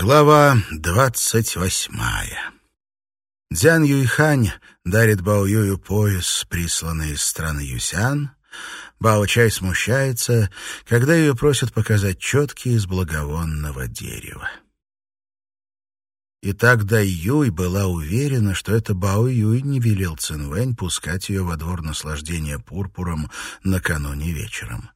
Глава двадцать восьмая Дзян Юйхань дарит Бао Юю пояс, присланный из страны Юсян. Бао Чай смущается, когда ее просят показать четки из благовонного дерева. И так Юй была уверена, что это Бао Юй не велел Цинвэнь пускать ее во двор наслаждения пурпуром накануне вечером.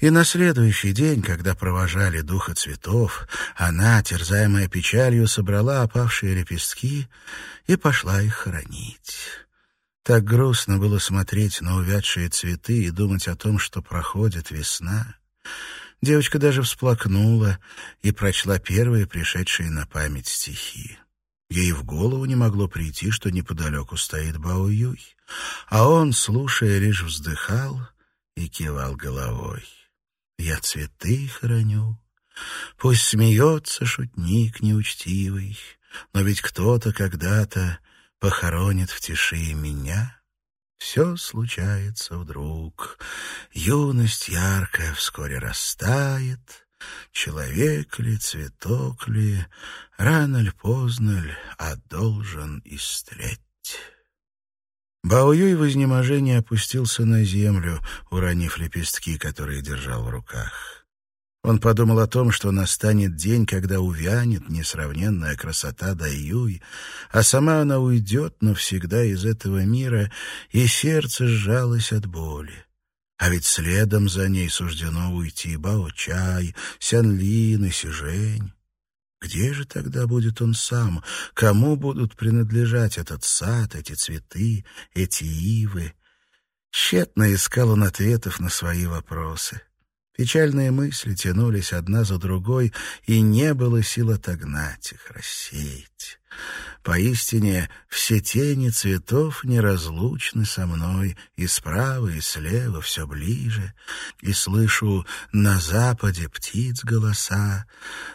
И на следующий день, когда провожали духа цветов, она, терзаемая печалью, собрала опавшие лепестки и пошла их хоронить. Так грустно было смотреть на увядшие цветы и думать о том, что проходит весна. Девочка даже всплакнула и прочла первые пришедшие на память стихи. Ей в голову не могло прийти, что неподалеку стоит Бао-Юй, а он, слушая, лишь вздыхал и кивал головой. «Я цветы храню, пусть смеется шутник неучтивый, но ведь кто-то когда-то похоронит в тиши меня». Все случается вдруг. Юность яркая вскоре растает. Человек ли, цветок ли, рано ли, поздно ли, а должен истлеть. Баоюй в изнеможении опустился на землю, уронив лепестки, которые держал в руках. Он подумал о том, что настанет день, когда увянет несравненная красота Даюй, а сама она уйдет навсегда из этого мира, и сердце сжалось от боли. А ведь следом за ней суждено уйти Бао-Чай, Сянлин и Сижень. Где же тогда будет он сам? Кому будут принадлежать этот сад, эти цветы, эти ивы? Тщетно искал он ответов на свои вопросы. Печальные мысли тянулись одна за другой, и не было сил отогнать их, рассеять. Поистине, все тени цветов неразлучны со мной, и справа, и слева все ближе, и слышу на западе птиц голоса,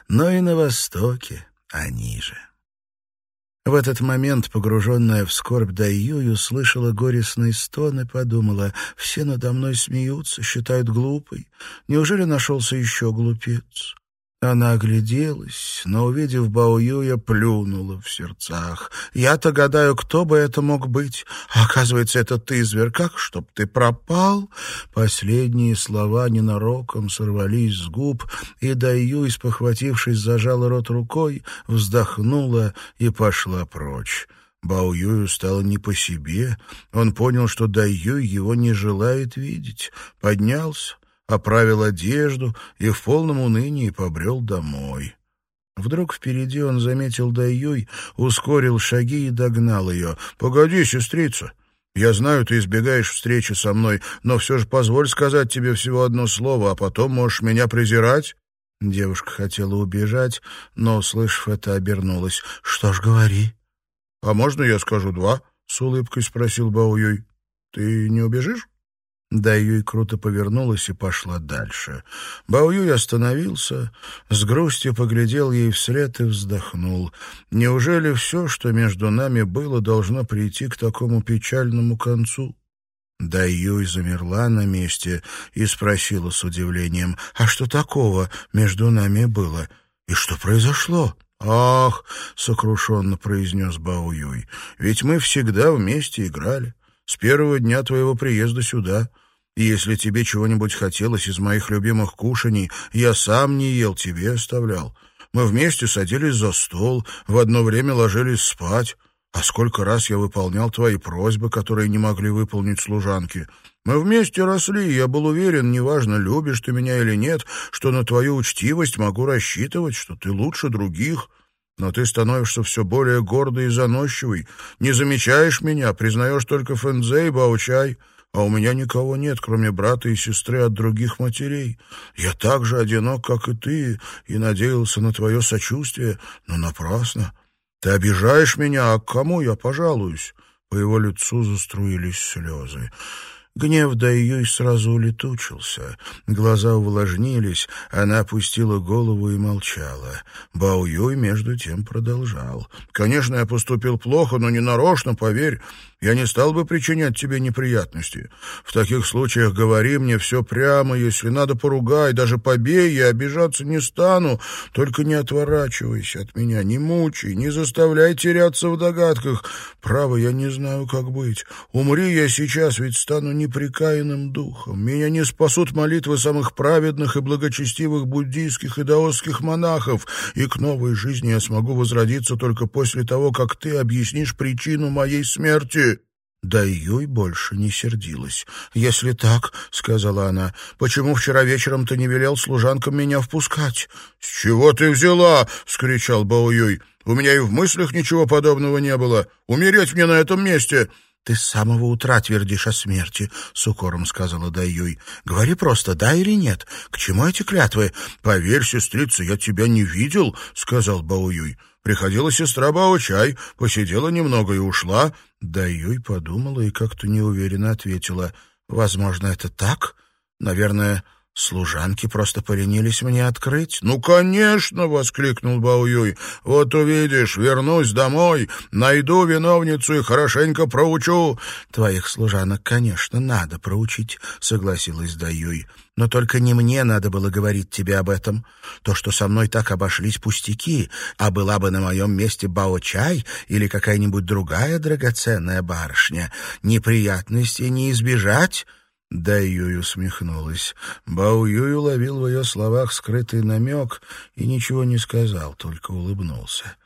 но и на востоке они же. В этот момент, погруженная в скорбь Дайюй, услышала горестный стон и подумала, «Все надо мной смеются, считают глупой. Неужели нашелся еще глупец?» Она огляделась, но, увидев Баоюя, плюнула в сердцах. «Я-то гадаю, кто бы это мог быть. Оказывается, это ты, зверь, как, чтоб ты пропал?» Последние слова ненароком сорвались с губ, и Даюй, спохватившись, зажала рот рукой, вздохнула и пошла прочь. Баоюю стало не по себе. Он понял, что Даюй его не желает видеть. Поднялся, оправил одежду и в полном унынии побрел домой. Вдруг впереди он заметил Даюй, ускорил шаги и догнал ее. «Погоди, сестрица, я знаю, ты избегаешь встречи со мной, но все же позволь сказать тебе всего одно слово, а потом можешь меня презирать». Девушка хотела убежать, но, услышав это, обернулась. «Что ж, говори». «А можно я скажу два?» — с улыбкой спросил Бауюй. «Ты не убежишь?» Даюй круто повернулась и пошла дальше. Баоюй остановился, с грустью поглядел ей вслед и вздохнул. Неужели все, что между нами было, должно прийти к такому печальному концу? Даюй замерла на месте и спросила с удивлением, «А что такого между нами было? И что произошло?» «Ах!» — сокрушенно произнес Баоюй, «ведь мы всегда вместе играли. С первого дня твоего приезда сюда. И если тебе чего-нибудь хотелось из моих любимых кушаний, я сам не ел, тебе оставлял. Мы вместе садились за стол, в одно время ложились спать. А сколько раз я выполнял твои просьбы, которые не могли выполнить служанки. Мы вместе росли, и я был уверен, неважно, любишь ты меня или нет, что на твою учтивость могу рассчитывать, что ты лучше других. Но ты становишься все более гордый и заносчивый, не замечаешь меня, признаешь только Фэнзе и Баучай а у меня никого нет, кроме брата и сестры от других матерей. Я так же одинок, как и ты, и надеялся на твое сочувствие, но напрасно. Ты обижаешь меня, а к кому я пожалуюсь?» По его лицу заструились слезы. Гнев Дайюй сразу улетучился. Глаза увлажнились, она опустила голову и молчала. Бао Юй между тем продолжал. «Конечно, я поступил плохо, но не нарочно, поверь. Я не стал бы причинять тебе неприятности. В таких случаях говори мне все прямо, если надо поругай, даже побей, я обижаться не стану. Только не отворачивайся от меня, не мучай, не заставляй теряться в догадках. Право, я не знаю, как быть. Умри я сейчас, ведь стану неприкаянным духом. Меня не спасут молитвы самых праведных и благочестивых буддийских и даосских монахов, и к новой жизни я смогу возродиться только после того, как ты объяснишь причину моей смерти». Да Юй больше не сердилась. «Если так, — сказала она, — почему вчера вечером ты не велел служанкам меня впускать?» «С чего ты взяла?» — скричал Бао Юй. «У меня и в мыслях ничего подобного не было. Умереть мне на этом месте!» «Ты с самого утра твердишь о смерти», — с укором сказала Даюй. «Говори просто, да или нет. К чему эти клятвы?» «Поверь, сестрица, я тебя не видел», — сказал Баоюй. «Приходила сестра Баочай, посидела немного и ушла». Даюй подумала и как-то неуверенно ответила. «Возможно, это так? Наверное, Служанки просто поленились мне открыть. «Ну, конечно!» — воскликнул Баоюй. «Вот увидишь, вернусь домой, найду виновницу и хорошенько проучу». «Твоих служанок, конечно, надо проучить», — согласилась Даюй. «Но только не мне надо было говорить тебе об этом. То, что со мной так обошлись пустяки, а была бы на моем месте Бао-чай или какая-нибудь другая драгоценная барышня, неприятностей не избежать». Дай Юй усмехнулась. Бао Юй уловил в ее словах скрытый намек и ничего не сказал, только улыбнулся.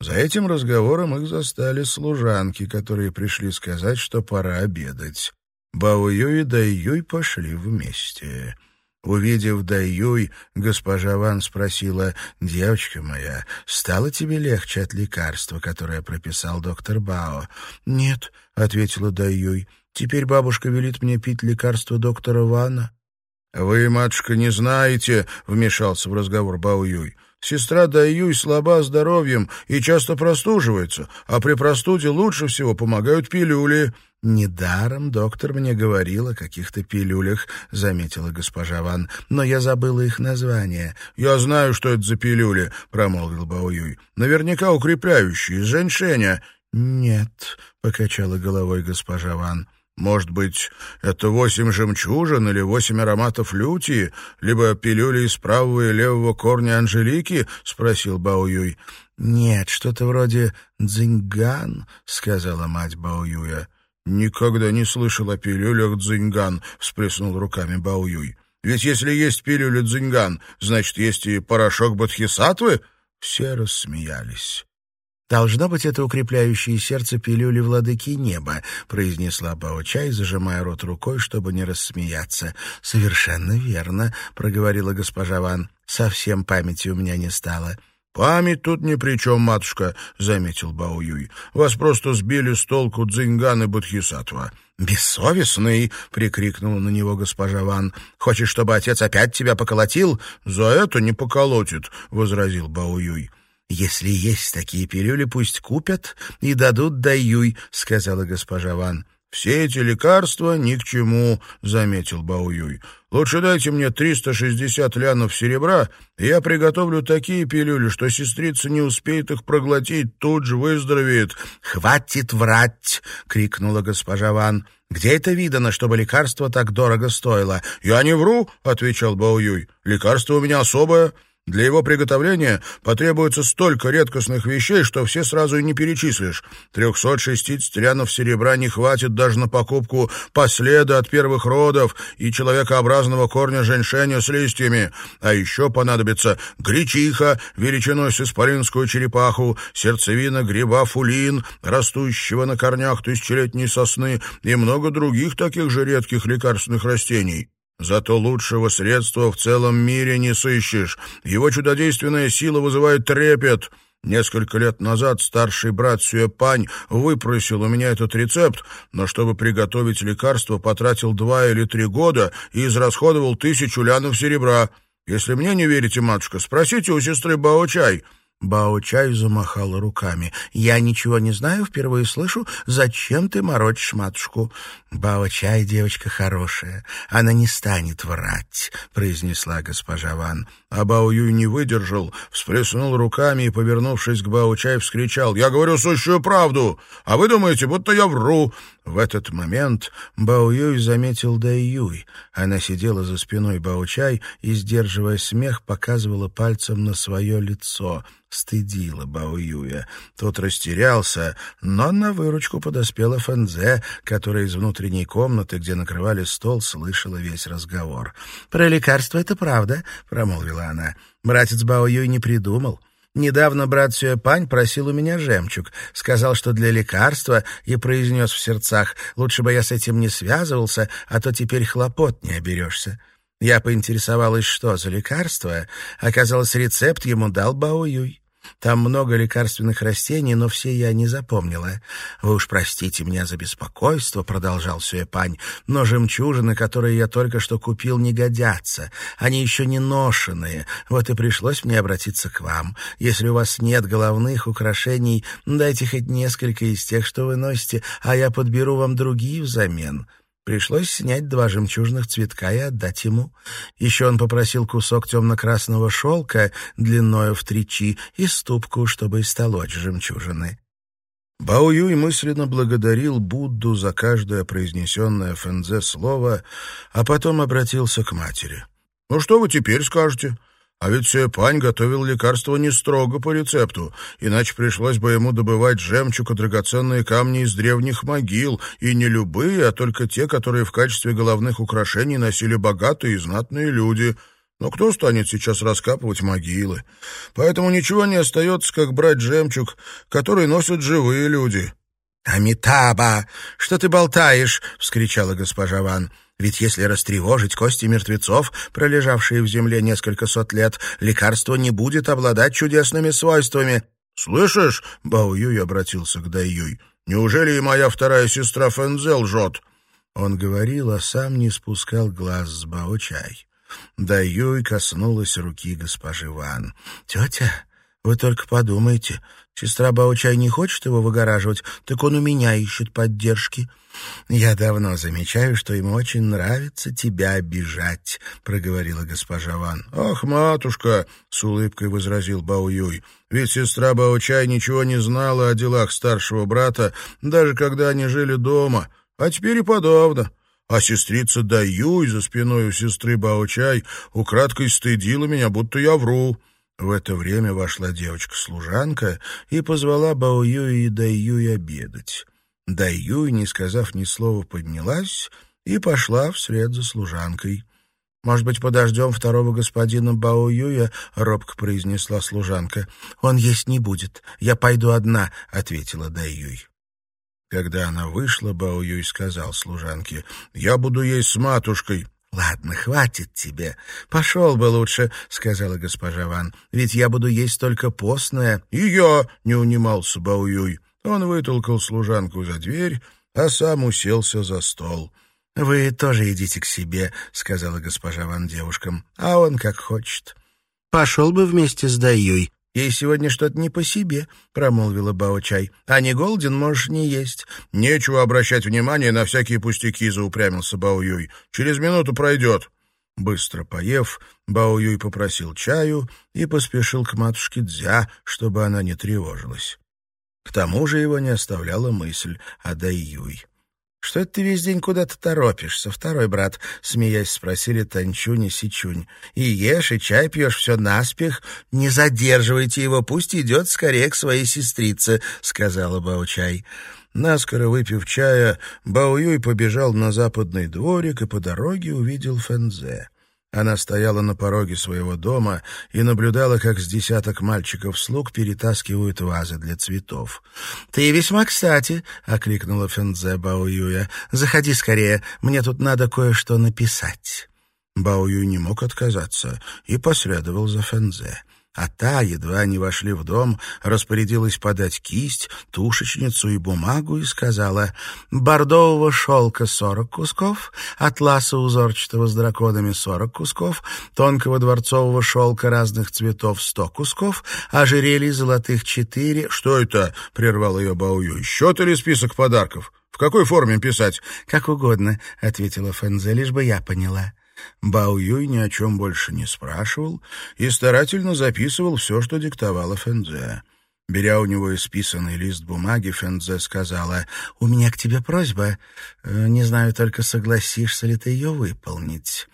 За этим разговором их застали служанки, которые пришли сказать, что пора обедать. Бао Юй и Дай Юй пошли вместе. Увидев Дай Юй, госпожа Ван спросила, «Девочка моя, стало тебе легче от лекарства, которое прописал доктор Бао?» «Нет», — ответила Дай Юй, — Теперь бабушка велит мне пить лекарство доктора Вана. — Вы, матушка, не знаете, — вмешался в разговор Бао Юй. Сестра Даюй слаба здоровьем и часто простуживается, а при простуде лучше всего помогают пилюли. — Недаром доктор мне говорил о каких-то пилюлях, — заметила госпожа Ван, — но я забыла их название. — Я знаю, что это за пилюли, — промолвил Баоюй. — Наверняка укрепляющие, из женьшеня. — Нет, — покачала головой госпожа Ван. Может быть, это восемь жемчужин или восемь ароматов люти, либо пилюли из правого и левого корня Анжелики? — спросил Бао Юй. — Нет, что-то вроде дзиньган, — сказала мать Бао Юя. — Никогда не слышал о пилюлях дзиньган, — всплеснул руками Бао Юй. — Ведь если есть пилюля дзиньган, значит, есть и порошок бодхисаттвы? Все рассмеялись. «Должно быть, это укрепляющие сердце пилюли владыки неба», — произнесла Бао-чай, зажимая рот рукой, чтобы не рассмеяться. «Совершенно верно», — проговорила госпожа Ван. «Совсем памяти у меня не стало». «Память тут ни при чем, матушка», — заметил Бао Юй. «Вас просто сбили с толку Дзинган и Бодхисаттва». «Бессовестный!» — прикрикнула на него госпожа Ван. «Хочешь, чтобы отец опять тебя поколотил?» «За это не поколотит», — возразил Бао Юй. «Если есть такие пилюли, пусть купят и дадут Даюй», — сказала госпожа Ван. «Все эти лекарства ни к чему», — заметил Баоюй. «Лучше дайте мне 360 лянов серебра, и я приготовлю такие пилюли, что сестрица не успеет их проглотить, тут же выздоровеет». «Хватит врать!» — крикнула госпожа Ван. «Где это видано, чтобы лекарство так дорого стоило?» «Я не вру», — отвечал Баоюй. «Лекарство у меня особое». Для его приготовления потребуется столько редкостных вещей, что все сразу и не перечислишь. 360 лянов серебра не хватит даже на покупку последа от первых родов и человекообразного корня женьшеня с листьями. А еще понадобится гречиха величиной с исполинскую черепаху, сердцевина гриба фулин, растущего на корнях тысячелетней сосны и много других таких же редких лекарственных растений. Зато лучшего средства в целом мире не сыщешь. Его чудодейственная сила вызывает трепет. Несколько лет назад старший брат Сюэпань выпросил у меня этот рецепт, но чтобы приготовить лекарство, потратил два или три года и израсходовал тысячу лянов серебра. Если мне не верите, матушка, спросите у сестры Бао-чай. Бао-чай замахала руками. «Я ничего не знаю, впервые слышу. Зачем ты морочишь матушку?» «Бао-чай девочка хорошая. Она не станет врать», — произнесла госпожа Ван. А Бао-юй не выдержал, всплеснул руками и, повернувшись к Бао-чай, вскричал. «Я говорю сущую правду, а вы думаете, будто я вру. В этот момент Бао Юй заметил Дай Юй. Она сидела за спиной Бао Чай и, сдерживая смех, показывала пальцем на свое лицо. Стыдила Бао Юя. Тот растерялся, но на выручку подоспела Фэнзе, которая из внутренней комнаты, где накрывали стол, слышала весь разговор. «Про лекарство это правда», — промолвила она. «Братец Бао Юй не придумал». Недавно брат Сюэпань просил у меня жемчуг, сказал, что для лекарства, и произнес в сердцах, лучше бы я с этим не связывался, а то теперь хлопот не оберешься. Я поинтересовалась, что за лекарство. Оказалось, рецепт ему дал Бао Юй. Там много лекарственных растений, но все я не запомнила. Вы уж простите меня за беспокойство, продолжал Сюэпань, но жемчужины, которые я только что купил, не годятся. Они еще не ношеные. Вот и пришлось мне обратиться к вам. Если у вас нет головных украшений, дайте хоть несколько из тех, что вы носите, а я подберу вам другие взамен. Пришлось снять два жемчужных цветка и отдать ему. Еще он попросил кусок темно-красного шелка длиною в три чи и ступку, чтобы истолочь жемчужины. Бао Юй мысленно благодарил Будду за каждое произнесенное Фэнзе слово, а потом обратился к матери. «Ну что вы теперь скажете?» А ведь Сюэпань готовил лекарство не строго по рецепту, иначе пришлось бы ему добывать жемчуг и драгоценные камни из древних могил, и не любые, а только те, которые в качестве головных украшений носили богатые и знатные люди. Но кто станет сейчас раскапывать могилы? Поэтому ничего не остается, как брать жемчуг, который носят живые люди. «Амитаба! Что ты болтаешь?» — вскричала госпожа Ван. Ведь если растревожить кости мертвецов, пролежавшие в земле несколько сот лет, лекарство не будет обладать чудесными свойствами. «Слышишь?» — Бао Юй обратился к Дай Юй. «Неужели и моя вторая сестра Фэнзе лжет?» Он говорил, а сам не спускал глаз с Бао Чай. Дай Юй коснулась руки госпожи Ван. «Тетя, вы только подумайте. Сестра Баучай не хочет его выгораживать, так он у меня ищет поддержки. Я давно замечаю, что ему очень нравится тебя обижать, проговорила госпожа Ван. Ах, матушка, с улыбкой возразил Баоюй. Ведь сестра Баучай ничего не знала о делах старшего брата, даже когда они жили дома, а теперь и подавно. А сестрица Даюй за спиной у сестры Баучай украдкой стыдила меня, будто я вру. В это время вошла девочка-служанка и позвала Баоюй и Дайюй обедать. Дайюй, не сказав ни слова, поднялась и пошла вслед за служанкой. «Может быть, подождем второго господина Баоюя?» — робко произнесла служанка. «Он есть не будет. Я пойду одна», — ответила Дайюй. Когда она вышла, Баоюй сказал служанке, «Я буду есть с матушкой». «Ладно, хватит тебе. Пошел бы лучше», — сказала госпожа Ван. «Ведь я буду есть только постное». «И я», — не унимался Бауюй. Он вытолкал служанку за дверь, а сам уселся за стол. «Вы тоже идите к себе», — сказала госпожа Ван девушкам. «А он как хочет». «Пошел бы вместе с Даюй», «Ей сегодня что-то не по себе», — промолвила Бао-чай. «А не голоден, можешь не есть». «Нечего обращать внимание на всякие пустяки», — заупрямился Бао-юй. «Через минуту пройдет». Быстро поев, Бао-юй попросил чаю и поспешил к матушке Дзя, чтобы она не тревожилась. К тому же его не оставляла мысль о Дай-юй. «Что это ты весь день куда-то торопишься, второй брат?» — смеясь спросили Танчунь и Сичунь. «И ешь, и чай пьешь, все наспех. Не задерживайте его, пусть идет скорее к своей сестрице», — сказала Баучай. Наскоро выпив чая, Баоюй побежал на западный дворик и по дороге увидел Фэнзе. Она стояла на пороге своего дома и наблюдала, как с десяток мальчиков-слуг перетаскивают вазы для цветов. «Ты весьма кстати», — окликнула Фэнзе Баоюя. «Заходи скорее, мне тут надо кое-что написать». Баоюй не мог отказаться и последовал за Фэнзе. А та, едва они вошли в дом, распорядилась подать кисть, тушечницу и бумагу и сказала «Бордового шелка сорок кусков, атласа узорчатого с драконами сорок кусков, тонкого дворцового шелка разных цветов сто кусков, ожерелий золотых четыре». «Что это?» — прервал ее Баую. «Счет или список подарков? В какой форме писать?» «Как угодно», — ответила Фэнзе, — «лишь бы я поняла». Бао Юй ни о чем больше не спрашивал и старательно записывал все, что диктовала Фэнзе. Беря у него исписанный лист бумаги, Фэнзе сказала, «У меня к тебе просьба. Э, не знаю только, согласишься ли ты ее выполнить.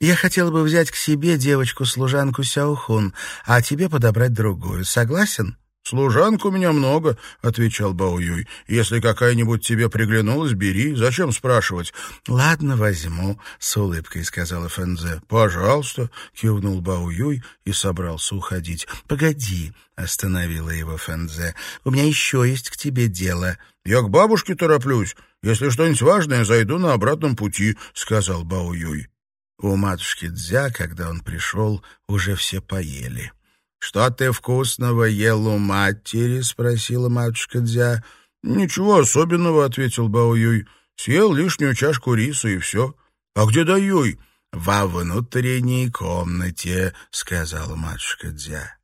Я хотела бы взять к себе девочку-служанку Сяохун, а тебе подобрать другую. Согласен?» «Служанок у меня много», — отвечал Баоюй. «Если какая-нибудь тебе приглянулась, бери. Зачем спрашивать?» «Ладно, возьму», — с улыбкой сказала Фэнзе. «Пожалуйста», — кивнул Баоюй и собрался уходить. «Погоди», — остановила его Фэнзе. «У меня еще есть к тебе дело». «Я к бабушке тороплюсь. Если что-нибудь важное, зайду на обратном пути», — сказал Баоюй. У матушки Дзя, когда он пришел, уже все поели. «Что ты вкусного ел у матери?» — спросила матушка Дзя. «Ничего особенного», — ответил Баоюй. «Съел лишнюю чашку риса и все. А где Даюй?» «Во внутренней комнате», — сказала матушка Дзя.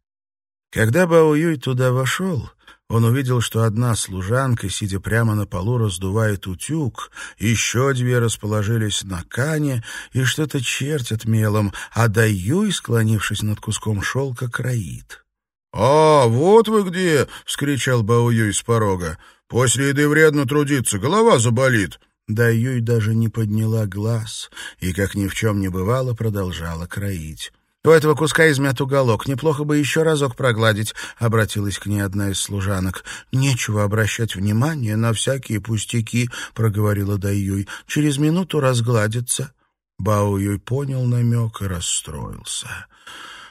Когда Баоюй туда вошел, он увидел, что одна служанка, сидя прямо на полу, раздувает утюг, еще две расположились на кане и что-то чертят мелом, а Даюй, склонившись над куском шелка, кроит. «А, вот вы где!» — вскричал Баоюй с порога. «После еды вредно трудиться, голова заболит». Даюй даже не подняла глаз и, как ни в чем не бывало, продолжала кроить. «У этого куска измят уголок. Неплохо бы еще разок прогладить», — обратилась к ней одна из служанок. «Нечего обращать внимание на всякие пустяки», — проговорила Даюй. «Через минуту разгладится». Бао Юй понял намек и расстроился.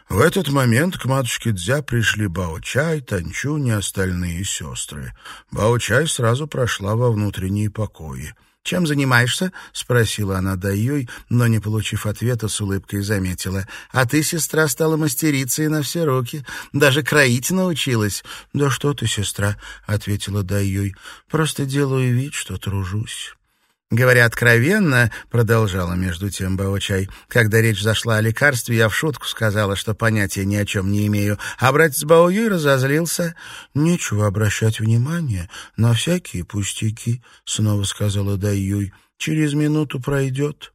В этот момент к матушке Дзя пришли Бао-чай, Танчунь и остальные сестры. Бао-чай сразу прошла во внутренние покои. «Чем занимаешься?» — спросила она Даюй, но, не получив ответа, с улыбкой заметила. «А ты, сестра, стала мастерицей на все руки. Даже кроить научилась». «Да что ты, сестра?» — ответила Даюй. «Просто делаю вид, что тружусь». Говоря откровенно, продолжала между тем Баочай, когда речь зашла о лекарстве, я в шутку сказала, что понятия ни о чем не имею, а братец Баоюй разозлился. «Нечего обращать внимание на всякие пустяки», — снова сказала Даюй. «Через минуту пройдет».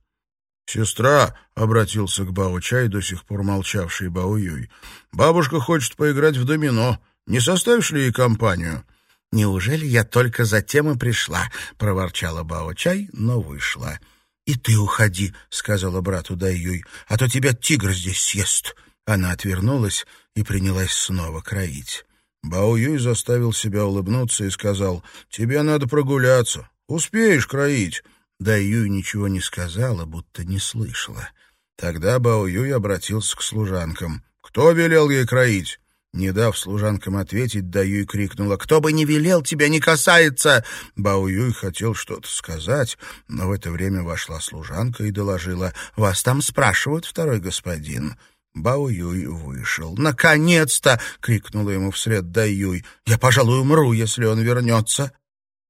«Сестра», — обратился к Баочай, до сих пор молчавший Баоюй, — «бабушка хочет поиграть в домино. Не составишь ли ей компанию?» «Неужели я только затем и пришла?» — проворчала Бао-чай, но вышла. «И ты уходи», — сказала брату Даюй, — «а то тебя тигр здесь съест». Она отвернулась и принялась снова кроить. Бао-юй заставил себя улыбнуться и сказал, «Тебе надо прогуляться. Успеешь кроить». Даюй ничего не сказала, будто не слышала. Тогда Бао-юй обратился к служанкам. «Кто велел ей кроить?» Не дав служанкам ответить, Даюй крикнула «Кто бы не велел, тебя не касается!» Бао Юй хотел что-то сказать, но в это время вошла служанка и доложила «Вас там спрашивают, второй господин». Бао Юй вышел. «Наконец-то!» — крикнула ему вслед Даюй. «Я, пожалуй, умру, если он вернется».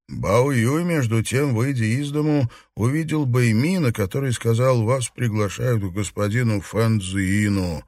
Бао Юй, между тем, выйдя из дому, увидел Бэймина, который сказал «Вас приглашают к господину Фэн Цзиину».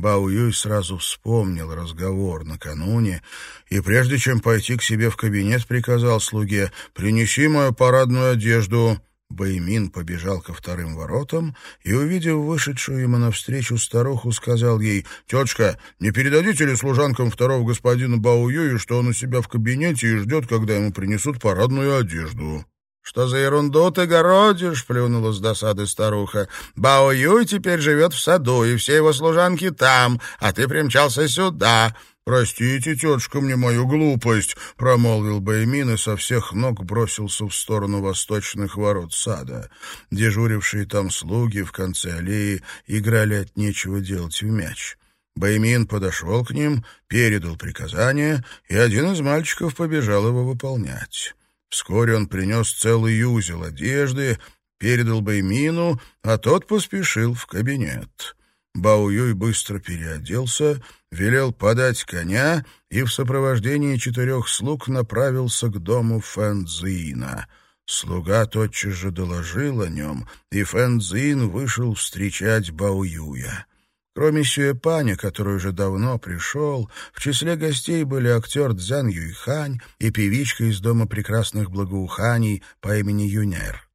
Бао Юй сразу вспомнил разговор накануне и, прежде чем пойти к себе в кабинет, приказал слуге «Принеси мою парадную одежду». Бэймин побежал ко вторым воротам и, увидев вышедшую ему навстречу старуху, сказал ей «Тетушка, не передадите ли служанкам второго господина Бао Юю, что он у себя в кабинете и ждет, когда ему принесут парадную одежду?» «Что за ерунду ты городишь?» — плюнула с досады старуха. «Бао Юй теперь живет в саду, и все его служанки там, а ты примчался сюда». «Простите, тетушка, мне мою глупость», — промолвил Баймин и со всех ног бросился в сторону восточных ворот сада. Дежурившие там слуги в конце аллеи играли от нечего делать в мяч. Баймин подошел к ним, передал приказание, и один из мальчиков побежал его выполнять. Вскоре он принес целый узел одежды, передал Баймину, а тот поспешил в кабинет. Баоюй быстро переоделся, велел подать коня и в сопровождении четырех слуг направился к дому Фэнцзина. Слуга тотчас же доложил о нем, и Фэнцзин вышел встречать Баоюя. Кроме Сюэпаня, который уже давно пришел, в числе гостей были актер Цзян Юйхань и певичка из Дома прекрасных благоуханий по имени Юнер.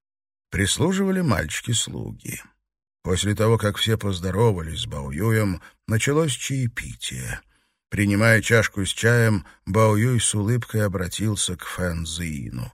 Прислуживали мальчики-слуги. После того, как все поздоровались с Бао Юем, началось чаепитие. Принимая чашку с чаем, Бао Юй с улыбкой обратился к Фэн Зиину.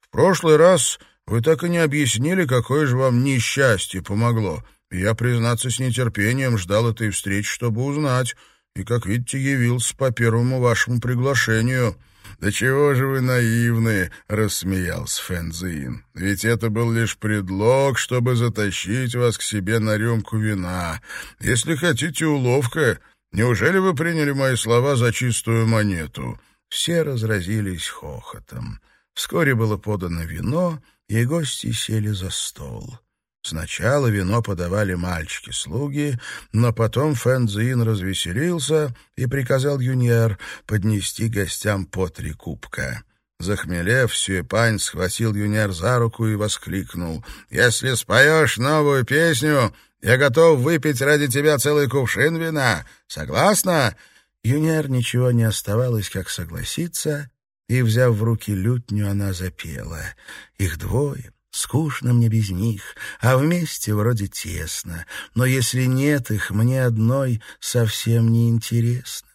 «В прошлый раз вы так и не объяснили, какое же вам несчастье помогло». Я, признаться, с нетерпением ждал этой встречи, чтобы узнать, и, как видите, явился по первому вашему приглашению». «Да чего же вы наивны!» — рассмеялся Фэнзин. «Ведь это был лишь предлог, чтобы затащить вас к себе на рюмку вина. Если хотите уловка, неужели вы приняли мои слова за чистую монету?» Все разразились хохотом. Вскоре было подано вино, и гости сели за стол. Сначала вино подавали мальчики-слуги, но потом Фэнзин развеселился и приказал Юньер поднести гостям по три кубка. Захмелев, Сюэпань схватил Юньер за руку и воскликнул. «Если споешь новую песню, я готов выпить ради тебя целый кувшин вина. Согласна?» Юньер ничего не оставалось, как согласиться, и, взяв в руки лютню, она запела. Их двое — Скучно мне без них, а вместе вроде тесно. Но если нет их, мне одной совсем не интересно.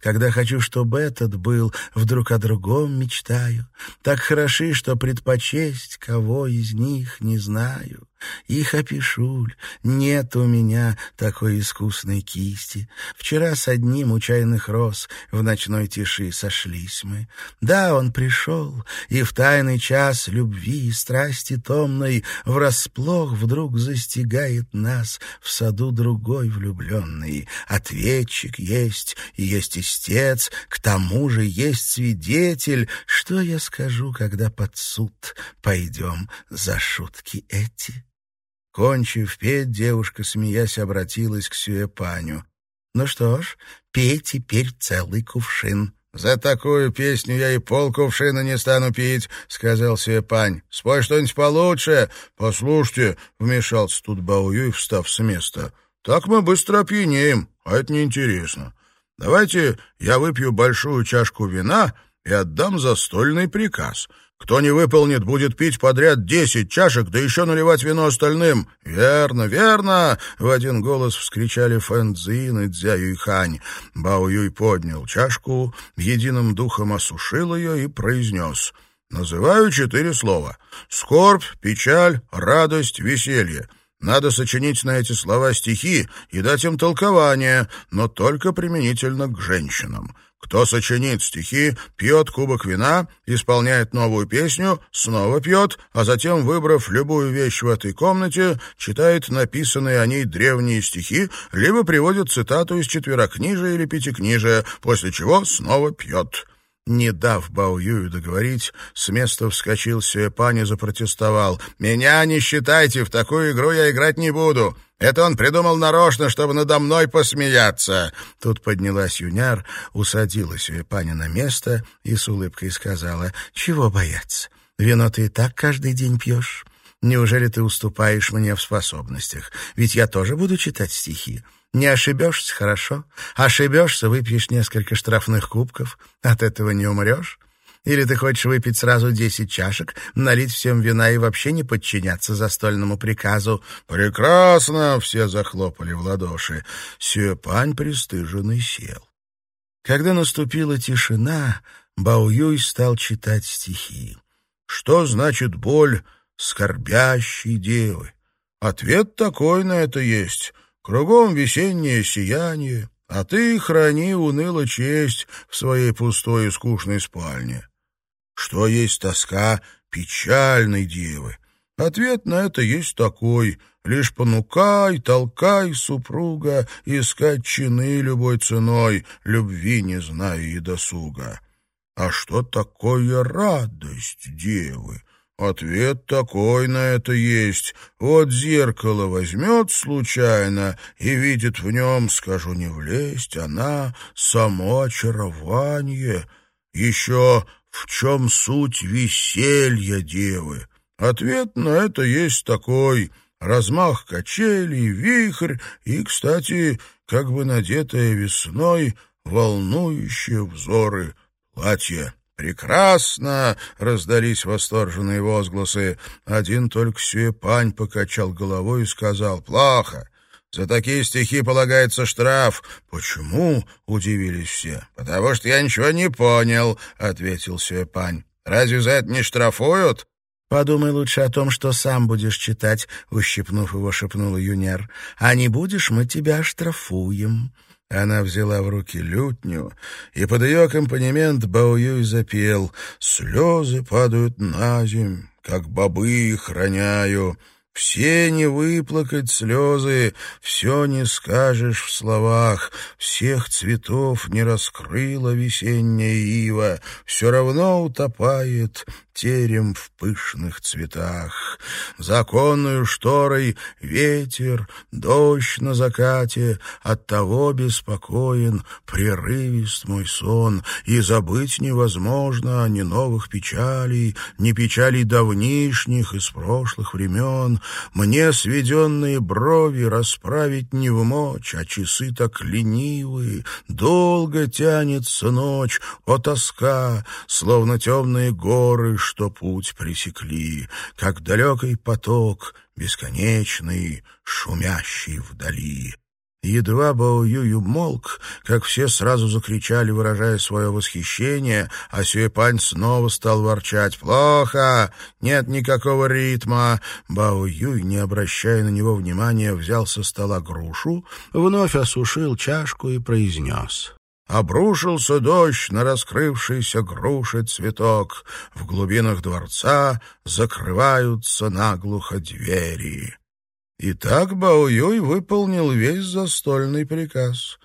Когда хочу, чтобы этот был, вдруг о другом мечтаю. Так хороши, что предпочесть кого из них не знаю. Их опишу, нет у меня такой искусной кисти. Вчера с одним у чайных роз в ночной тиши сошлись мы. Да, он пришел, и в тайный час любви и страсти томной врасплох вдруг застигает нас в саду другой влюбленный. Ответчик есть, и есть истец, к тому же есть свидетель. Что я скажу, когда под суд пойдем за шутки эти? Кончив петь, девушка, смеясь, обратилась к Сюэпаню. «Ну что ж, пей теперь целый кувшин». «За такую песню я и пол кувшина не стану пить», — сказал Сюэпань. «Спой что-нибудь получше». «Послушайте», — вмешался тут Баоюй, встав с места. «Так мы быстро опьянеем, а это неинтересно. Давайте я выпью большую чашку вина и отдам застольный приказ. Кто не выполнит, будет пить подряд десять чашек, да еще наливать вино остальным. Верно, верно, в один голос вскричали Фэн Цзин и Цзя Юйхань. Бао Юй поднял чашку, единым духом осушил ее и произнес. Называю четыре слова. Скорбь, печаль, радость, веселье. Надо сочинить на эти слова стихи и дать им толкование, но только применительно к женщинам. Кто сочинит стихи, пьет кубок вина, исполняет новую песню, снова пьет, а затем, выбрав любую вещь в этой комнате, читает написанные о ней древние стихи, либо приводит цитату из четверокнижия или пятикнижия, после чего снова пьет. Не дав Бао Юю договорить, с места вскочил Сюэпань и запротестовал. «Меня не считайте, в такую игру я играть не буду. Это он придумал нарочно, чтобы надо мной посмеяться». Тут поднялась Юняр, усадила Сюэпаня на место и с улыбкой сказала, «Чего бояться? Вино ты и так каждый день пьешь. Неужели ты уступаешь мне в способностях? Ведь я тоже буду читать стихи». Не ошибешься — хорошо. Ошибешься — выпьешь несколько штрафных кубков. От этого не умрешь. Или ты хочешь выпить сразу десять чашек, налить всем вина и вообще не подчиняться застольному приказу? Прекрасно! Все захлопали в ладоши. Сюэпань пристыженный сел. Когда наступила тишина, Баоюй стал читать стихи. Что значит боль скорбящей девы? Ответ такой на это есть. Кругом весеннее сияние, а ты храни уныло честь в своей пустой и скучной спальне. Что есть тоска печальной девы? Ответ на это есть такой — Лишь понукай, толкай супруга искать чины любой ценой, любви не зная и досуга. А что такое радость девы? Ответ такой на это есть. Вот зеркало возьмет случайно и видит в нем, скажу не влезть, она само очарование. Еще в чем суть веселья девы? Ответ на это есть такой — размах качелей, вихрь и, кстати, как бы надетое весной, волнующие взоры платье. «Прекрасно!» — раздались восторженные возгласы. Один только Сюэпань покачал головой и сказал «Плохо. За такие стихи полагается штраф». «Почему?» — удивились все. «Потому что я ничего не понял», — ответил Сюэпань. «Разве за это не штрафуют?» «Подумай лучше о том, что сам будешь читать», — ущипнув его, шепнула Юнер. «А не будешь, мы тебя штрафуем». Она взяла в руки лютню, и под ее аккомпанемент Баоюй запел «Слезы падают на земь, как бобы их роняю». Все не выплакать слезы, все не скажешь в словах, всех цветов не раскрыла весенняя ива, все равно утопает терем в пышных цветах. Законную шторой ветер, дождь на закате, от того беспокоен, прерывист мой сон, и забыть невозможно ни новых печалей, ни печалей давнишних из прошлых времен. Мне сведенные брови расправить не в мочь, а часы так ленивые, долго тянется ночь, о тоска, словно темные горы, что путь пресекли, как далекий поток, бесконечный, шумящий вдали. Едва Баоюю молк, как все сразу закричали, выражая свое восхищение, а Сюэпань снова стал ворчать. «Плохо! Нет никакого ритма!» Баоюй, не обращая на него внимания, взял со стола грушу, вновь осушил чашку и произнес. Обрушился дождь на раскрывшийся груши цветок. В глубинах дворца закрываются наглухо двери. И так Баоюй выполнил весь застольный приказ.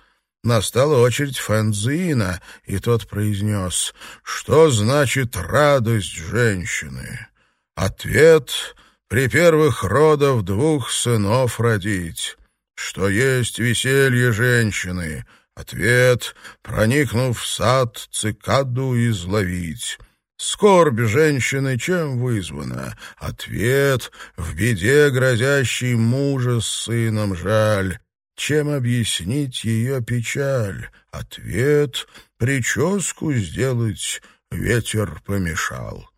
Настала очередь Фэнзина, и тот произнес, что значит радость женщины. Ответ — при первых родах двух сынов родить. Что есть веселье женщины — Ответ — проникнув в сад, цикаду изловить. Скорбь женщины чем вызвана? Ответ — в беде грозящий мужа с сыном жаль. Чем объяснить ее печаль? Ответ — прическу сделать ветер помешал.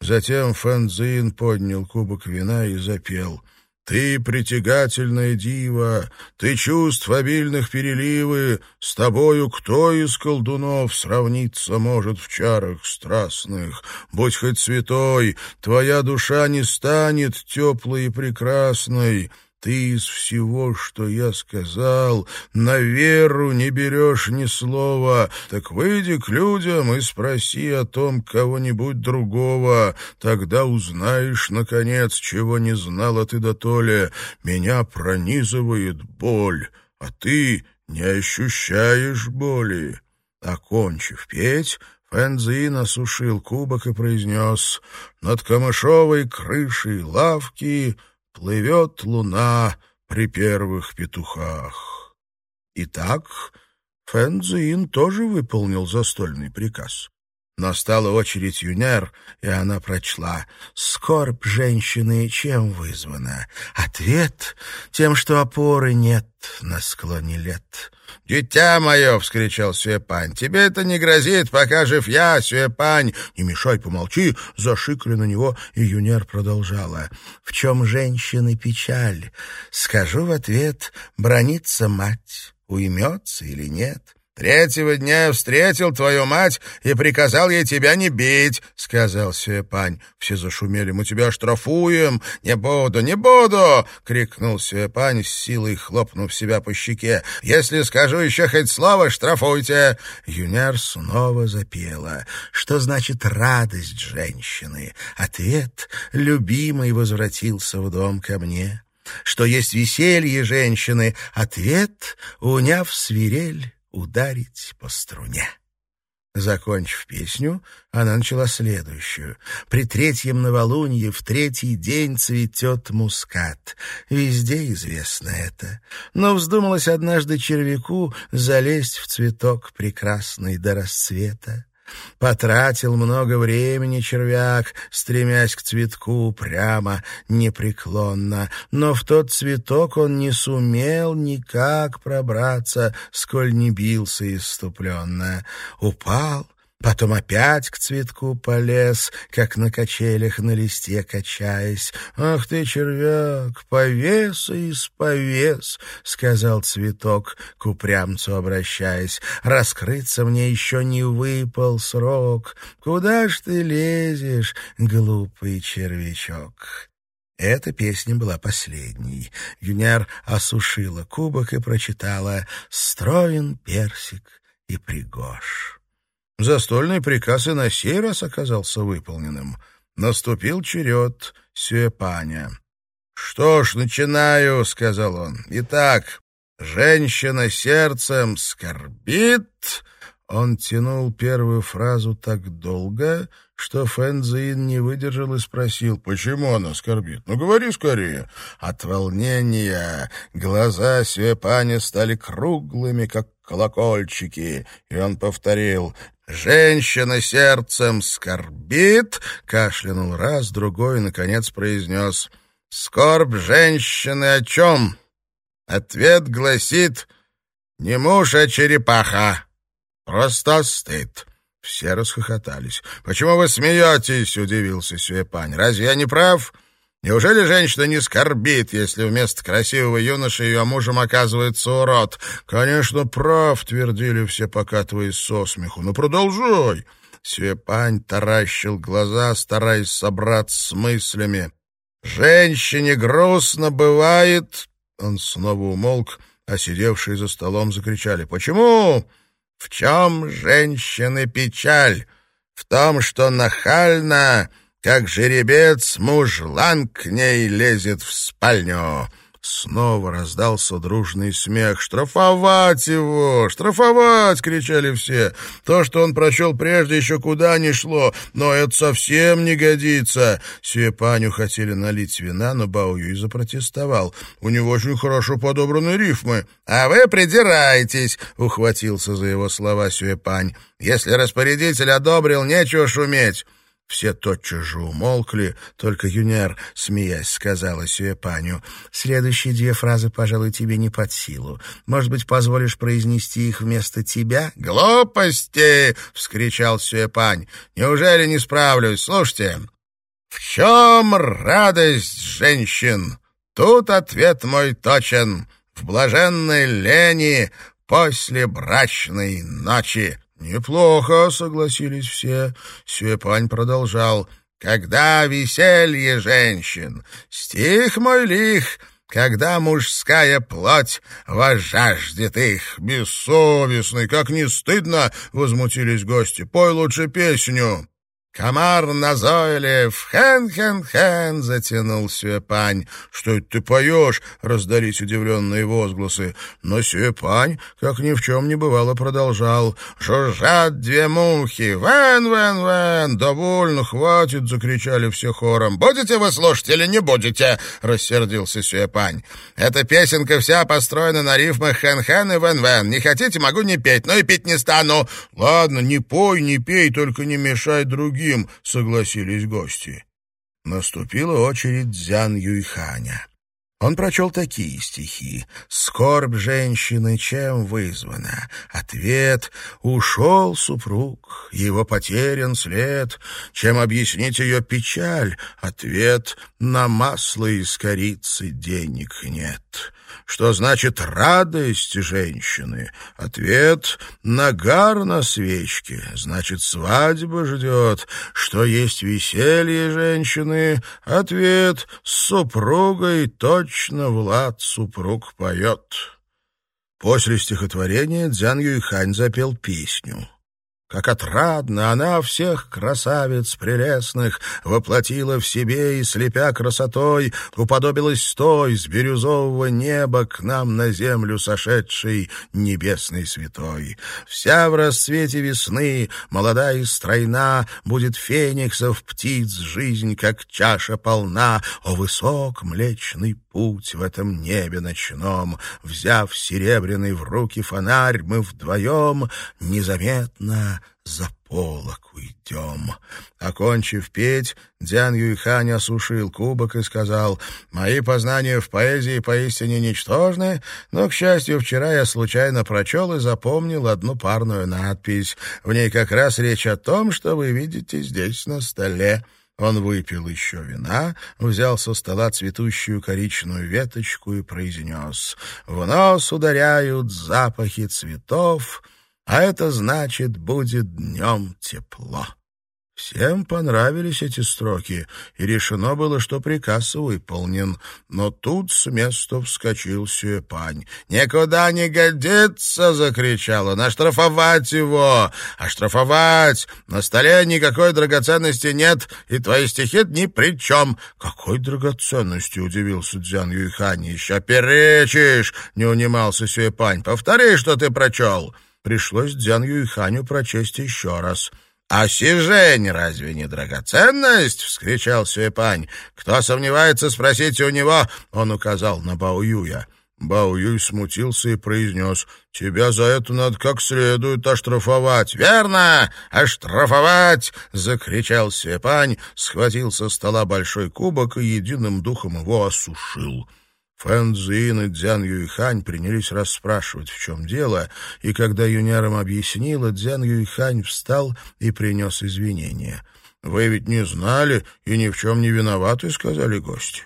Затем Фэнзин поднял кубок вина и запел — ты притягательная дива, ты чувств обильных переливы, С тобою кто из колдунов сравниться может в чарах страстных? Будь хоть святой, твоя душа не станет теплой и прекрасной, ты из всего, что я сказал, на веру не берешь ни слова. Так выйди к людям и спроси о том кого-нибудь другого. Тогда узнаешь, наконец, чего не знала ты дотоле. Меня пронизывает боль, а ты не ощущаешь боли. Окончив петь, Фэнзин осушил кубок и произнес «Над камышовой крышей лавки...» плывет луна при первых петухах. Итак, Фэнзуин тоже выполнил застольный приказ. Настала очередь Юнер, и она прочла «Скорбь женщины чем вызвана?» Ответ — тем, что опоры нет на склоне лет. «Дитя мое!» — вскричал Сюэпань. «Тебе это не грозит, пока жив я, Сюэпань!» «Не мешай, помолчи!» — зашикали на него, и Юнер продолжала. «В чем женщины печаль? Скажу в ответ, бронится мать, уймется или нет?» «Третьего дня я встретил твою мать и приказал ей тебя не бить», — сказал Сюэпань. Все зашумели. «Мы тебя штрафуем». «Не буду, не буду!» — крикнул Сюэпань, с силой хлопнув себя по щеке. «Если скажу еще хоть слово, штрафуйте!» Юняр снова запела. «Что значит радость женщины?» Ответ «Любимый возвратился в дом ко мне». Что есть веселье женщины? Ответ, уняв свирель, ударить по струне. Закончив песню, она начала следующую. «При третьем новолунье в третий день цветет мускат. Везде известно это. Но вздумалось однажды червяку залезть в цветок прекрасный до расцвета. Потратил много времени червяк, стремясь к цветку прямо, непреклонно, но в тот цветок он не сумел никак пробраться, сколь не бился иступленно. Упал, Потом опять к цветку полез, как на качелях на листе качаясь. «Ах ты, червяк, повес и повес!» — сказал цветок, к упрямцу обращаясь. «Раскрыться мне еще не выпал срок. Куда ж ты лезешь, глупый червячок?» Эта песня была последней. Юняр осушила кубок и прочитала «Строен персик и пригож». Застольный приказ и на сей раз оказался выполненным. Наступил черед Сюэпаня. «Что ж, начинаю», — сказал он. «Итак, женщина сердцем скорбит...» Он тянул первую фразу так долго, что Фэнзин не выдержал и спросил, почему она скорбит. «Ну, говори скорее». От волнения глаза Сюэпаня стали круглыми, как колокольчики, и он повторил «Женщина сердцем скорбит», — кашлянул раз, другой, наконец произнес «Скорбь женщины о чем?» Ответ гласит «Не муж, а черепаха». Просто стыд. Все расхохотались. «Почему вы смеетесь?» — удивился Сюэпань. «Разве я не прав?» Неужели женщина не скорбит, если вместо красивого юноши ее мужем оказывается урод? Конечно, прав, твердили все, покатываясь со смеху. Ну, продолжай. Свепань таращил глаза, стараясь собраться с мыслями. «Женщине грустно бывает...» Он снова умолк, а сидевшие за столом закричали. «Почему? В чем женщины печаль? В том, что нахально...» как жеребец мужлан к ней лезет в спальню. Снова раздался дружный смех. «Штрафовать его! Штрафовать!» — кричали все. «То, что он прочел прежде, еще куда ни шло, но это совсем не годится!» Сюэпаню хотели налить вина, но Баую запротестовал. «У него очень хорошо подобраны рифмы». «А вы придираетесь!» — ухватился за его слова Сюэпань. «Если распорядитель одобрил, нечего шуметь». Все тотчас же умолкли, только Юнер, смеясь, сказала Сюэпаню, «Следующие две фразы, пожалуй, тебе не под силу. Может быть, позволишь произнести их вместо тебя?» «Глупости!» — вскричал Сюэпань. «Неужели не справлюсь? Слушайте, в чем радость женщин? Тут ответ мой точен. В блаженной лени после брачной ночи». «Неплохо», — согласились все. Сюэпань продолжал. «Когда веселье женщин, стих мой лих, когда мужская плоть возжаждет их». «Бессовестный, как не стыдно!» — возмутились гости. «Пой лучше песню». «Комар назойлив! Хэн-хэн-хэн!» — затянул Сюэпань. «Что это ты поешь?» — раздались удивленные возгласы. Но Сюэпань, как ни в чем не бывало, продолжал. «Жужжат две мухи! Вэн-вэн-вэн! Довольно, хватит!» — закричали все хором. «Будете вы слушать или не будете?» — рассердился Сюэпань. «Эта песенка вся построена на рифмах хэн-хэн и вэн-вэн. Не хотите, могу не петь, но и петь не стану». «Ладно, не пой, не пей, только не мешай другим» другим, согласились гости. Наступила очередь Дзян Юйханя. Он прочел такие стихи. «Скорбь женщины чем вызвана?» Ответ «Ушел супруг, его потерян след. Чем объяснить ее печаль?» Ответ «На масло из корицы денег нет». Что значит радость женщины? Ответ — нагар на свечке, значит, свадьба ждет. Что есть веселье женщины? Ответ — с супругой точно Влад супруг поет. После стихотворения Дзян Юйхань запел песню. Как отрадно она всех красавиц прелестных воплотила в себе и, слепя красотой, уподобилась той с бирюзового неба к нам на землю сошедшей небесной святой. Вся в расцвете весны, молодая и стройна, будет фениксов птиц жизнь, как чаша полна, о высок млечный путь в этом небе ночном. Взяв серебряный в руки фонарь, мы вдвоем незаметно за полок уйдем. Окончив петь, Дзян Юйхань осушил кубок и сказал, «Мои познания в поэзии поистине ничтожны, но, к счастью, вчера я случайно прочел и запомнил одну парную надпись. В ней как раз речь о том, что вы видите здесь на столе». Он выпил еще вина, взял со стола цветущую коричную веточку и произнес «В нос ударяют запахи цветов, а это значит, будет днем тепло». Всем понравились эти строки, и решено было, что приказ выполнен. Но тут с места вскочил Сюэпань. «Никуда не годится!» — закричал он. «Оштрафовать его! Оштрафовать! На столе никакой драгоценности нет, и твои стихи ни при чем!» «Какой драгоценности?» — удивился Дзян Юйхань. «Еще перечишь!» — не унимался Сюэпань. «Повтори, что ты прочел!» Пришлось Дзян Юйханю прочесть еще раз — «А сижень разве не драгоценность?» — вскричал Сюэпань. «Кто сомневается, спросите у него!» — он указал на Баоюя. Баоюй смутился и произнес, «Тебя за это надо как следует оштрафовать». «Верно! Оштрафовать!» — закричал Сюэпань, схватил со стола большой кубок и единым духом его осушил. Фэн Цзин и Дзян Юйхань принялись расспрашивать, в чем дело, и когда юнярам объяснила, Дзян Юйхань встал и принес извинения. «Вы ведь не знали и ни в чем не виноваты», — сказали гости.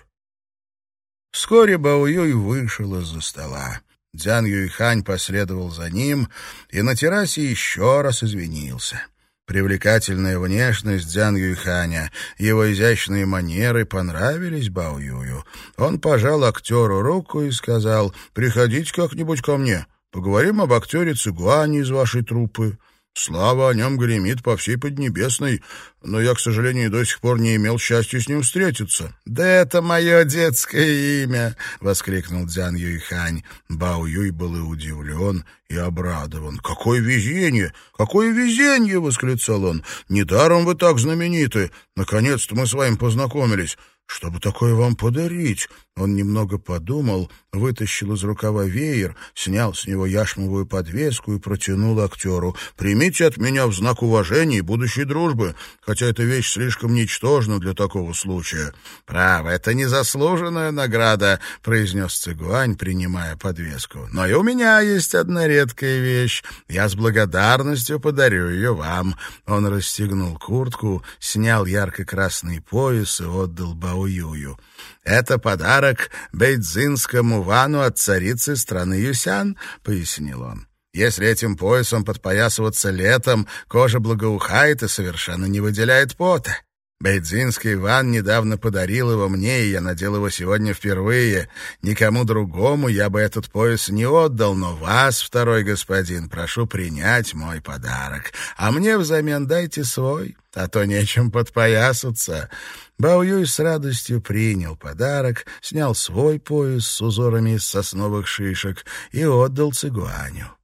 Вскоре Бао Юй вышел из-за стола. Дзян Юйхань последовал за ним и на террасе еще раз извинился. Привлекательная внешность Дзян Юйханя, его изящные манеры понравились Бао Юю. Он пожал актеру руку и сказал, «Приходите как-нибудь ко мне, поговорим об актере Цигуане из вашей труппы». Слава о нем гремит по всей Поднебесной, но я, к сожалению, до сих пор не имел счастья с ним встретиться. — Да это мое детское имя! — воскликнул Дзян Юйхань. Бао Юй был и удивлен, и обрадован. — Какое везение! Какое везение! — восклицал он. — Недаром вы так знамениты. Наконец-то мы с вами познакомились. Чтобы такое вам подарить? Он немного подумал, вытащил из рукава веер, снял с него яшмовую подвеску и протянул актеру. «Примите от меня в знак уважения и будущей дружбы, хотя эта вещь слишком ничтожна для такого случая». «Право, это незаслуженная награда», — произнес Цигуань, принимая подвеску. «Но и у меня есть одна редкая вещь. Я с благодарностью подарю ее вам». Он расстегнул куртку, снял ярко-красный пояс и отдал Баоюю. «Это подарок бейдзинскому вану от царицы страны Юсян», — пояснил он. «Если этим поясом подпоясываться летом, кожа благоухает и совершенно не выделяет пота. Бейдзинский Иван недавно подарил его мне, и я надел его сегодня впервые. Никому другому я бы этот пояс не отдал, но вас, второй господин, прошу принять мой подарок. А мне взамен дайте свой, а то нечем подпоясаться». Бао с радостью принял подарок, снял свой пояс с узорами из сосновых шишек и отдал цигуаню.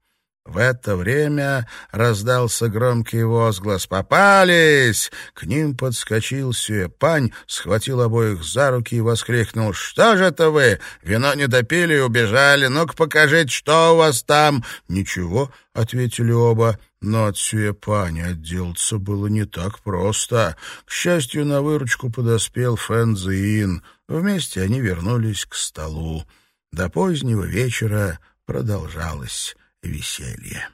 В это время раздался громкий возглас «Попались!». К ним подскочил Сюэпань, схватил обоих за руки и воскликнул «Что же это вы? Вино не допили и убежали. Ну-ка покажите, что у вас там?» «Ничего», — ответили оба. Но от Сюэпаня отделаться было не так просто. К счастью, на выручку подоспел Фэн Цзиин. Вместе они вернулись к столу. До позднего вечера продолжалось веселье.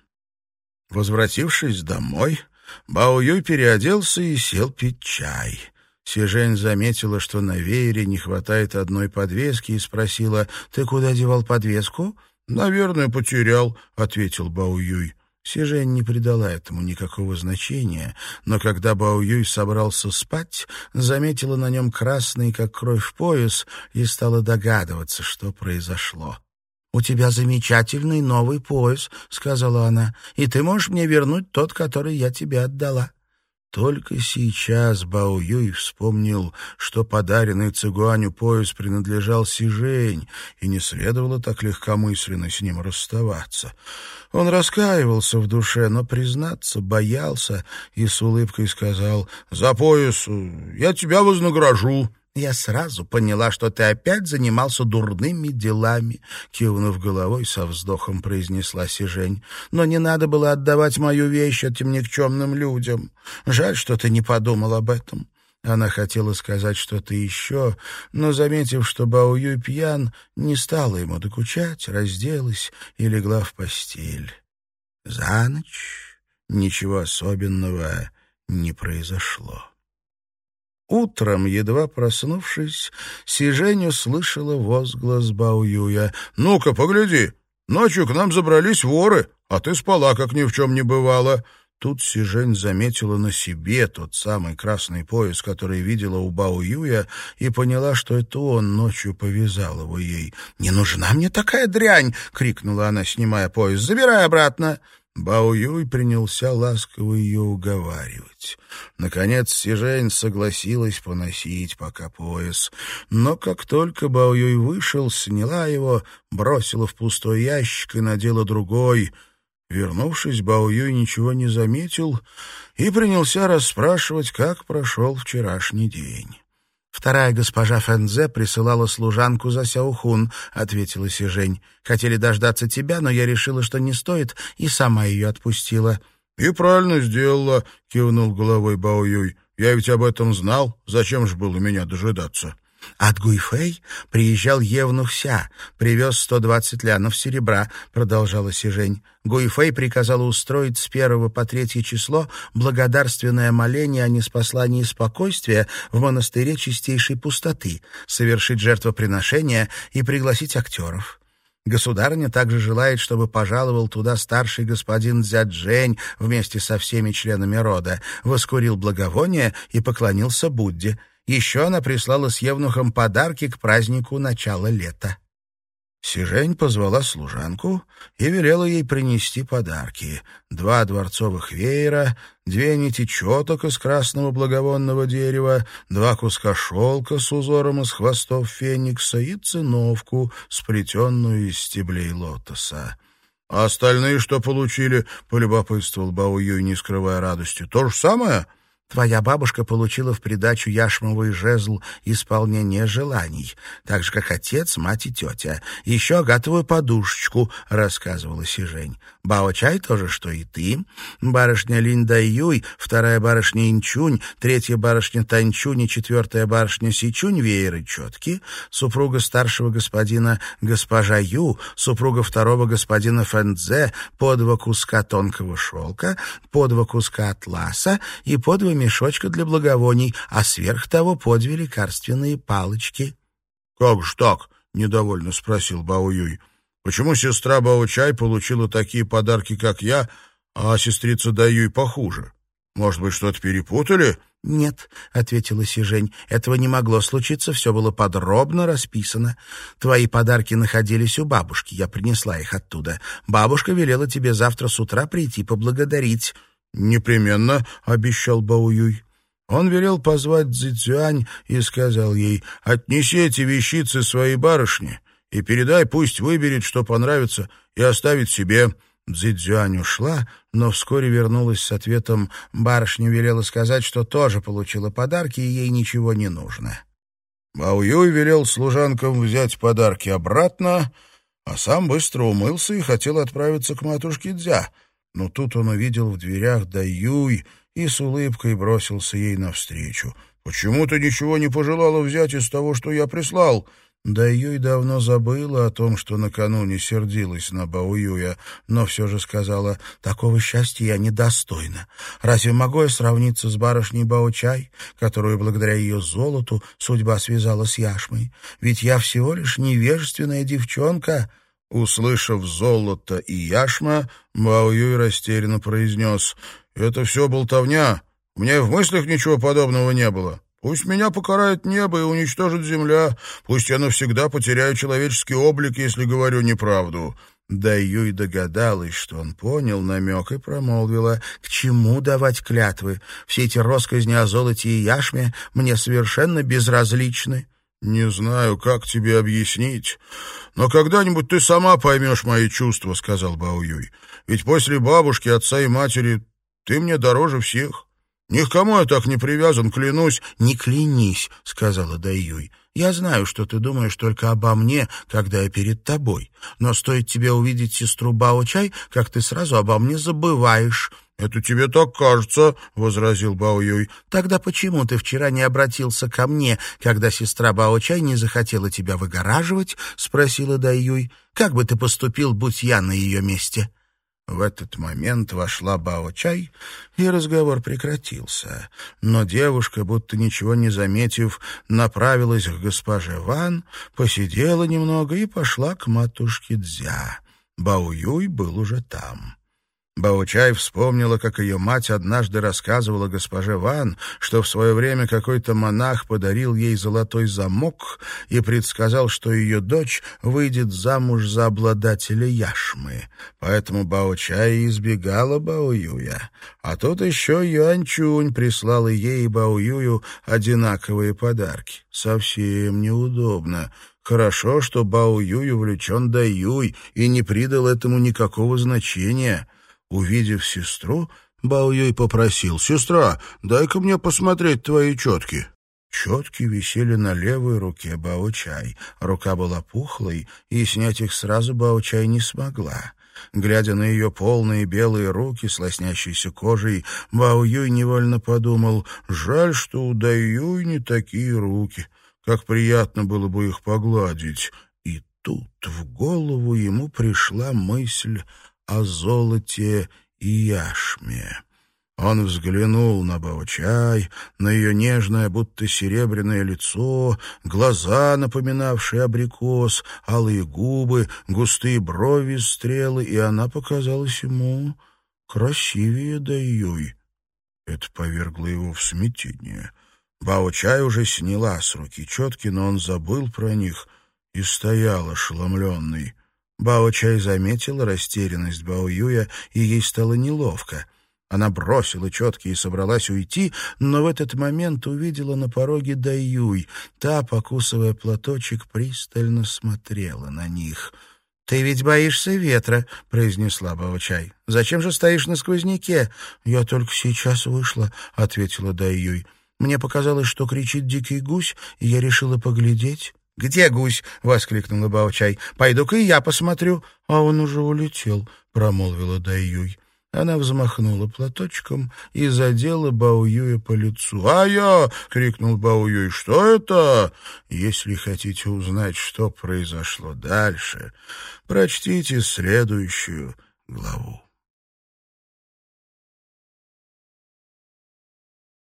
Возвратившись домой, Бао Юй переоделся и сел пить чай. Сижень заметила, что на веере не хватает одной подвески, и спросила, «Ты куда девал подвеску?» «Наверное, потерял», — ответил Бао Юй. Сижень не придала этому никакого значения, но когда Бао Юй собрался спать, заметила на нем красный, как кровь, пояс и стала догадываться, что произошло. «У тебя замечательный новый пояс», — сказала она, «и ты можешь мне вернуть тот, который я тебе отдала». Только сейчас Бао Юй вспомнил, что подаренный Цигуаню пояс принадлежал Сижень, и не следовало так легкомысленно с ним расставаться. Он раскаивался в душе, но признаться боялся и с улыбкой сказал «За пояс я тебя вознагражу». «Я сразу поняла, что ты опять занимался дурными делами», — кивнув головой, со вздохом произнесла Сижень. «Но не надо было отдавать мою вещь этим никчемным людям. Жаль, что ты не подумал об этом». Она хотела сказать что-то еще, но, заметив, что Баую пьян, не стала ему докучать, разделась и легла в постель. За ночь ничего особенного не произошло. Утром, едва проснувшись, Сижень услышала возглас Баоюя. «Ну-ка, погляди! Ночью к нам забрались воры, а ты спала, как ни в чем не бывало». Тут Сижень заметила на себе тот самый красный пояс, который видела у Баоюя, и поняла, что это он ночью повязал его ей. «Не нужна мне такая дрянь!» — крикнула она, снимая пояс. «Забирай обратно!» Бао Юй принялся ласково ее уговаривать. Наконец Сижень согласилась поносить пока пояс. Но как только Бао Юй вышел, сняла его, бросила в пустой ящик и надела другой. Вернувшись, Бао Юй ничего не заметил и принялся расспрашивать, как прошел вчерашний день. «Вторая госпожа Фэнзе присылала служанку за Сяохун», — ответила Сижень. «Хотели дождаться тебя, но я решила, что не стоит, и сама ее отпустила». «И правильно сделала», — кивнул головой Бао Юй. «Я ведь об этом знал. Зачем же было меня дожидаться?» От Гуйфэй приезжал Евнух Ся, привез сто двадцать лянов серебра, продолжала Сижень. Гуйфэй приказала устроить с первого по третье число благодарственное моление о неспослании спокойствия в монастыре чистейшей пустоты, совершить жертвоприношение и пригласить актеров. Государыня также желает, чтобы пожаловал туда старший господин Дзяджень вместе со всеми членами рода, воскурил благовоние и поклонился Будде. Еще она прислала с Евнухом подарки к празднику начала лета. Сижень позвала служанку и велела ей принести подарки. Два дворцовых веера, две нити четок из красного благовонного дерева, два куска шелка с узором из хвостов феникса и циновку, сплетенную из стеблей лотоса. «А остальные что получили?» — полюбопытствовал Бао Юй, не скрывая радости. «То же самое?» Твоя бабушка получила в придачу яшмовый жезл исполнения желаний, так же, как отец, мать и тетя. Еще агатовую подушечку, — рассказывала Сижень. Бао-чай тоже, что и ты. Барышня Линдай-Юй, вторая барышня Инчунь, третья барышня Танчунь и четвертая барышня Сичунь вееры четки, супруга старшего господина госпожа Ю, супруга второго господина Фэнзе, по два куска тонкого шелка, по два куска атласа и по два мешочка для благовоний, а сверх того по две лекарственные палочки. — Как ж так? — недовольно спросил Бао-Юй. — Почему сестра Бао-Чай получила такие подарки, как я, а сестрица Даюй похуже? Может быть, что-то перепутали? — «Нет», — ответила Сижень, — «этого не могло случиться, все было подробно расписано. Твои подарки находились у бабушки, я принесла их оттуда. Бабушка велела тебе завтра с утра прийти поблагодарить». «Непременно», — обещал Баоюй. Он велел позвать Цзэцюань и сказал ей, «Отнеси эти вещицы своей барышне и передай, пусть выберет, что понравится, и оставит себе». Цзэцюань ушла, но вскоре вернулась с ответом, барышня велела сказать, что тоже получила подарки, и ей ничего не нужно. Баоюй велел служанкам взять подарки обратно, а сам быстро умылся и хотел отправиться к матушке Дзя — но тут он увидел в дверях Даюй и с улыбкой бросился ей навстречу. «Почему ты ничего не пожелала взять из того, что я прислал?» Даюй давно забыла о том, что накануне сердилась на Баоюя, но все же сказала, «Такого счастья я недостойна. Разве могу я сравниться с барышней Баочай, которую благодаря ее золоту судьба связала с яшмой? Ведь я всего лишь невежественная девчонка». Услышав золото и яшма, Мао Юй растерянно произнес, «Это все болтовня. У меня в мыслях ничего подобного не было. Пусть меня покарает небо и уничтожит земля. Пусть я навсегда потеряю человеческий облик, если говорю неправду». Да Юй догадалась, что он понял намек и промолвила, «К чему давать клятвы? Все эти росказни о золоте и яшме мне совершенно безразличны». «Не знаю, как тебе объяснить, но когда-нибудь ты сама поймешь мои чувства», — сказал Бао Юй. «Ведь после бабушки, отца и матери ты мне дороже всех. Ни к кому я так не привязан, клянусь». «Не клянись», — сказала Даюй. «Я знаю, что ты думаешь только обо мне, когда я перед тобой. Но стоит тебе увидеть сестру Бао-Чай, как ты сразу обо мне забываешь». «Это тебе так кажется», — возразил Бао-Юй. «Тогда почему ты вчера не обратился ко мне, когда сестра Бао-Чай не захотела тебя выгораживать?» — спросила Дай-Юй. «Как бы ты поступил, будь я на ее месте?» В этот момент вошла Бао-Чай, и разговор прекратился. Но девушка, будто ничего не заметив, направилась к госпоже Ван, посидела немного и пошла к матушке Дзя. Бао-Юй был уже там. Баучай вспомнила, как ее мать однажды рассказывала госпоже Ван, что в свое время какой-то монах подарил ей золотой замок и предсказал, что ее дочь выйдет замуж за обладателя яшмы. Поэтому Баучай избегала Баоюя. А тут еще Юанчунь прислала ей и Баоюю одинаковые подарки. Совсем неудобно. Хорошо, что Бао Юй увлечен Даюй и не придал этому никакого значения — Увидев сестру, Бао Юй попросил, «Сестра, дай-ка мне посмотреть твои четки». Четки висели на левой руке Бао-Чай. Рука была пухлой, и снять их сразу Бао-Чай не смогла. Глядя на ее полные белые руки с лоснящейся кожей, Бао Юй невольно подумал, жаль, что у Дай Юй не такие руки. Как приятно было бы их погладить. И тут в голову ему пришла мысль о золоте и яшме. Он взглянул на Баучай, на ее нежное, будто серебряное лицо, глаза, напоминавшие абрикос, алые губы, густые брови, стрелы, и она показалась ему красивее Даюй. Это повергло его в смятение. Баучай уже сняла с руки четки, но он забыл про них и стоял ошеломленный. Бао-Чай заметила растерянность Бао-Юя, и ей стало неловко. Она бросила четки и собралась уйти, но в этот момент увидела на пороге Даюй. Та, покусывая платочек, пристально смотрела на них. «Ты ведь боишься ветра», — произнесла Бао-Чай. «Зачем же стоишь на сквозняке?» «Я только сейчас вышла», — ответила Даюй. «Мне показалось, что кричит дикий гусь, и я решила поглядеть». «Где гусь?» — воскликнула Баучай. «Пойду-ка и я посмотрю». «А он уже улетел», — промолвила Даюй. Она взмахнула платочком и задела Баоюя по лицу. «А я!» — крикнул Баоюй. «Что это?» Если хотите узнать, что произошло дальше, прочтите следующую главу.